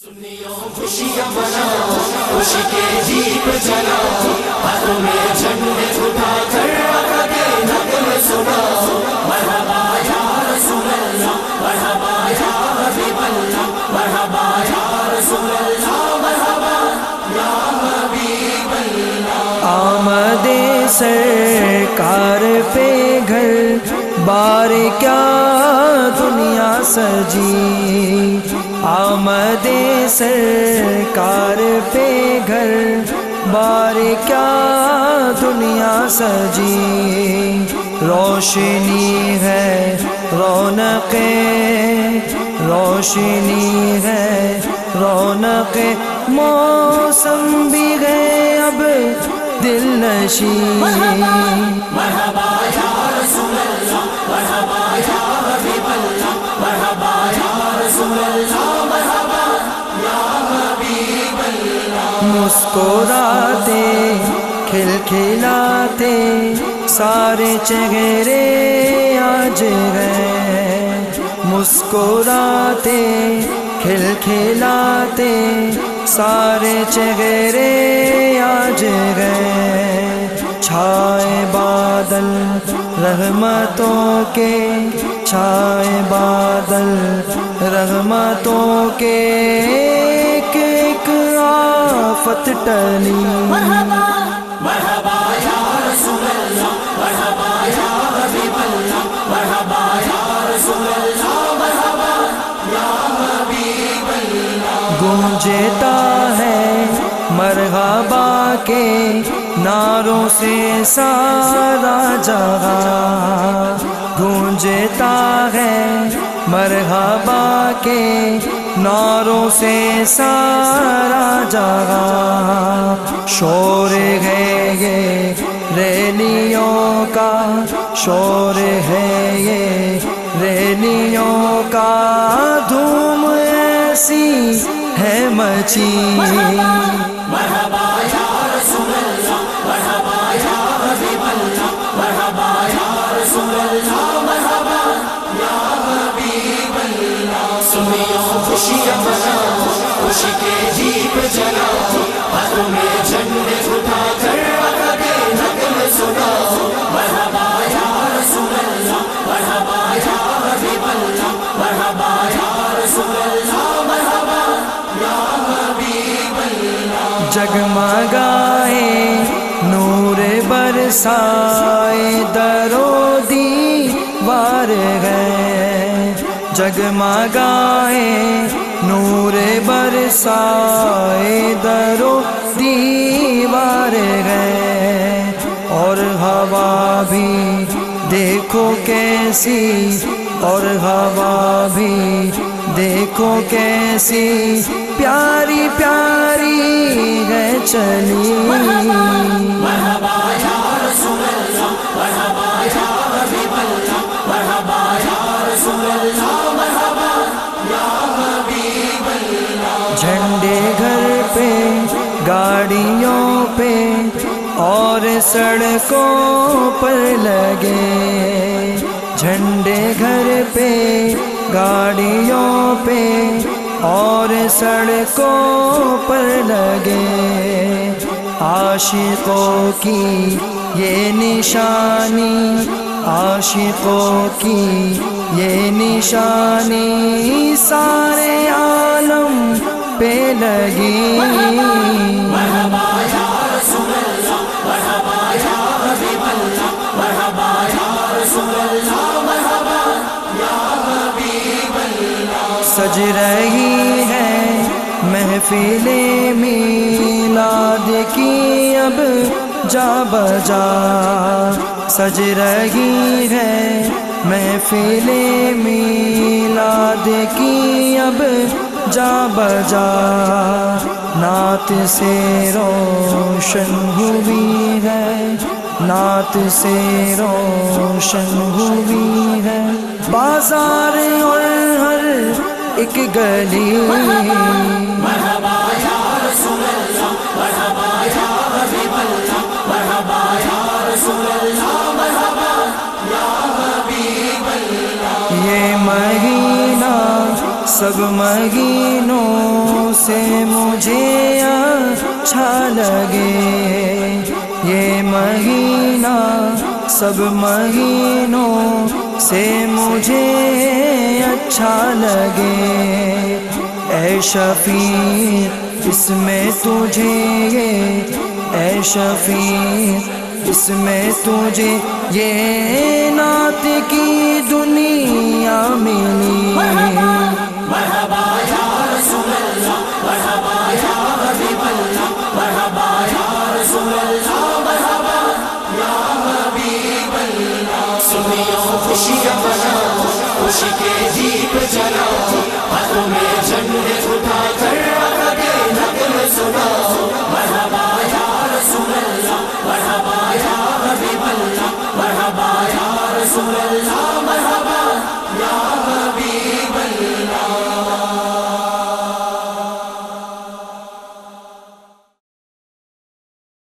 سنیوں خوشیاں مناؤ، خوشی کے ہاتھوں میں جھنڈے اٹھا کر آقا کے نغم سناؤ۔ مرحبا یا رسول اللہ مرحبا یا حبیب اللہ مرحبا یا رسول اللہ مرحبا یا حبیب اللہ آمد سرکار پہ گھر، بار کیا دنیا سجی۔ آمد سرکار پہ گھر، بار کیا دنیا سجی؟ روشنی ہے رونق، روشنی ہے رونق۔ موسم بھی گئے اب دل نشی اللہ مسکراتے کھل کھلاتے، سارے چہرے آج گئے مسکراتے، کھل کھلاتے، سارے چہرے آج گئے چھائے بادل رحمتوں کے، چھائے بادل رحمتوں کے۔ آفت ٹلی۔ مرحبا یا رسول اللہ مرحبا یا حبیب اللہ مرحبا یا رسول اللہ مرحبا یا حبیب اللہ۔ گونجتا ہے مرحبا کے ناروں سے سارا جہاں گونجتا ہے مرحبا کے ناروں سے سارا جگہ شور ہے یہ ریلیوں کا، شور ہے یہ ریلیوں کا۔ دھوم ایسی ہے مچی خوشیاں مناؤ خوشی کے دیپ جلاؤ ہاتھوں میں جھنڈے اٹھا کر آقا کے نغم سناؤ مرحبا یا رسول اللہ، مرحبا یا حبیب اللہ، مرحبا یا رسول اللہ، مرحبا یا حبیب اللہ۔ جگمگائے نور برسائے۔ درو دیوار ہے جگمگائے برسائے درو دیوار ہے۔ اور ہوا بھی دیکھو کیسی، اور ہوا بھی دیکھو کیسی، پیاری پیاری ہے چلی۔ اور سڑکوں پر لگے جھنڈے گھر پہ، گاڑیوں پہ اور سڑکوں پر لگے عاشقوں کی یہ نشانی، عاشقوں کی یہ نشانی سارے عالم پہ لگی سج رہی ہے محفل میلاد کی اب جا بجا سج رہی ہے محفل میلاد کی اب جا بجا نعت سے روشن ہوئی ہے نعت سے روشن ہوئی ہے بازار اور ہر ایک گلی۔ مرحبا یا رسول اللہ مرحبا یا حبیب اللہ مرحبا یا رسول اللہ مرحبا یا حبیب اللہ یہ مہینہ سب مہینوں سے مجھے اچھا لگے۔ یہ مہینہ سب مہینوں سے مجھے اچھا لگے۔ اے شفیع اس میں تجھے اے شفیع اس میں تجھے یہ نعت کی دنیا ملی۔ آتش کے دیپ جلاؤ ہاتھوں میں جھنڈے اٹھا کر کے نقل سناؤ مرحبا مرحبا یا رسول اللہ مرحبا